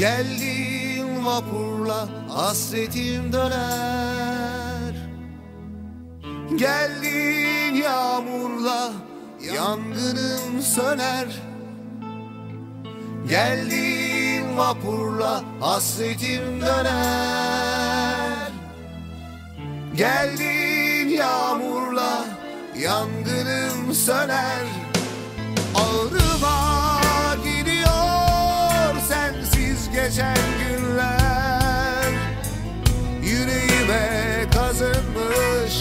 Geldiğin vapurla hasretim döner. Geldiğin yağmurla yangınım söner. Geldiğin vapurla hasretim döner. Geldiğin yağmurla yangınım söner. Gidiyor geçen günler. Yüreğime kazınmış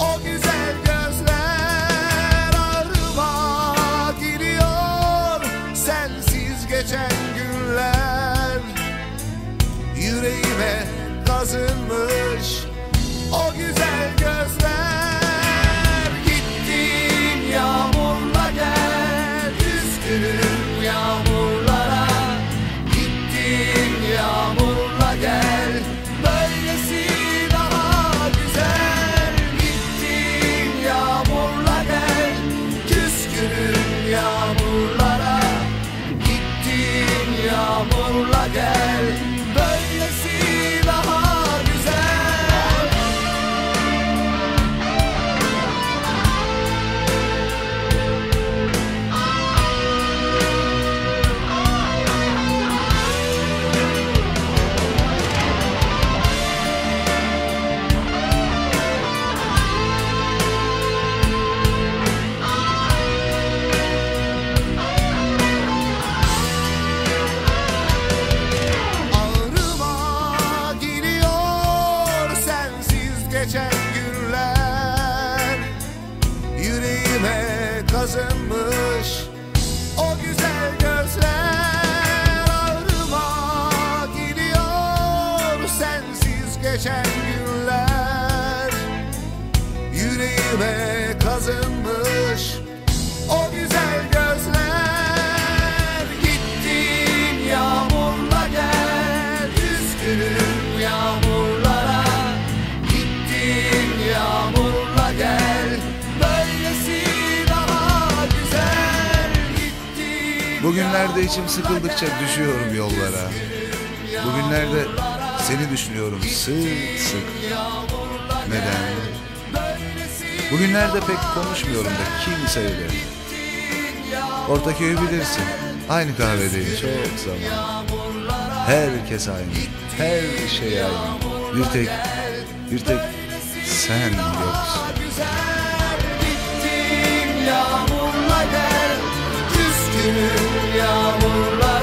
o güzel gözler. Ağrıma gidiyor sensiz geçen günler. Yüreğime kazınmış o güzel gözler. Gittin yağmurla gel Üzgünüm geçen günler. Yüreğime kazınmış o güzel gözler. Gittin yağmurla gel Üzgünüm yağmurlara. Gittin yağmurla gel Böylesi daha güzel. Gittin Bugünlerde içim sıkıldıkça düşüyorum yollara. Bugünlerde seni düşünüyorum sık sık. Neden? Bugünlerde pek konuşmuyorum da kimseyle. Ortaköy'ü bilirsin. Aynı kahvedeyim çok zaman. Herkes aynı. Her şey aynı. Bir tek, bir tek sen yoksun. yağmurla gel Küskünüm yağmurlara